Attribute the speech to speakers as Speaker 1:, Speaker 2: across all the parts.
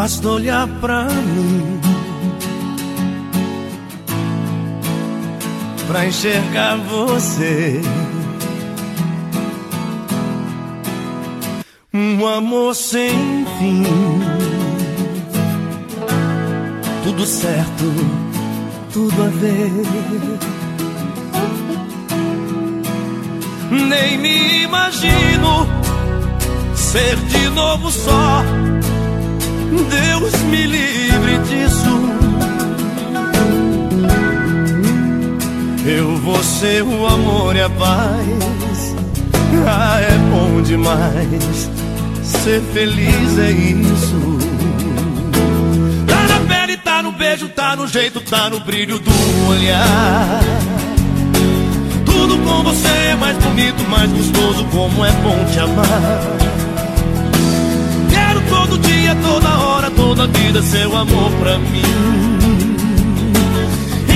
Speaker 1: Basta olhar pra mim. Pra enxergar você. Um amor sem fim. Tudo certo, tudo a ver. Nem me imagino ser de novo só Deus me livre disso. Eu vou ser o amor e a paz. Ah, é bom demais. Ser feliz é isso. Tá na pele, tá no beijo, tá no jeito, tá no brilho do olhar. Tudo com você é mais bonito, mais gostoso. Como é bom te amar seu amor pra mim.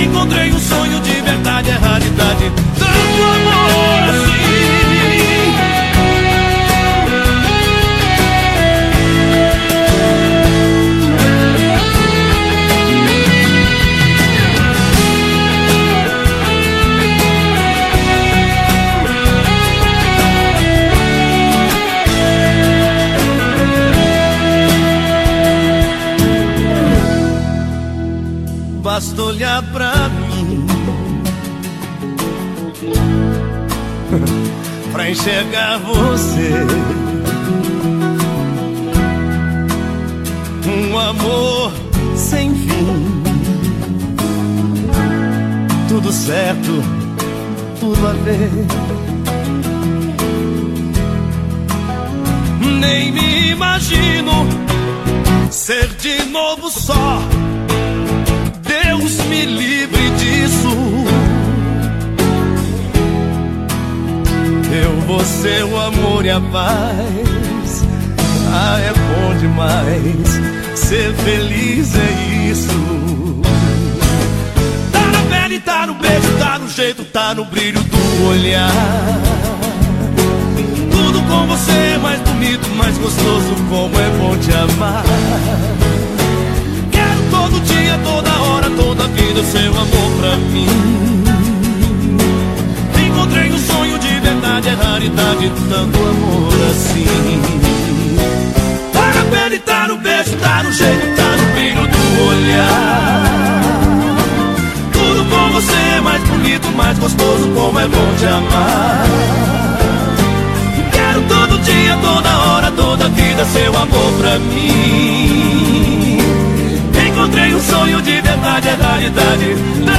Speaker 1: Encontrei um sonho de verdade, é realidade, tanto amor assim. Basta olhar pra mim. Pra enxergar você. Um amor sem fim. Tudo certo, tudo a ver. Nem me imagino ser de novo só amor e a paz. Ah, é bom demais. Ser feliz é isso. Tá na pele, tá no beijo, tá no jeito, tá no brilho do olhar. Tudo com você é mais bonito, mais gostoso. Como é bom te amar raridade, tanto amor assim. Tá na pele, tá no beijo, tá no jeito, tá no brilho do olhar. Tudo com você é mais bonito, mais gostoso, como é bom te amar. Quero todo dia, toda hora, toda vida, seu amor pra mim encontrei um sonho de verdade, é. Transformou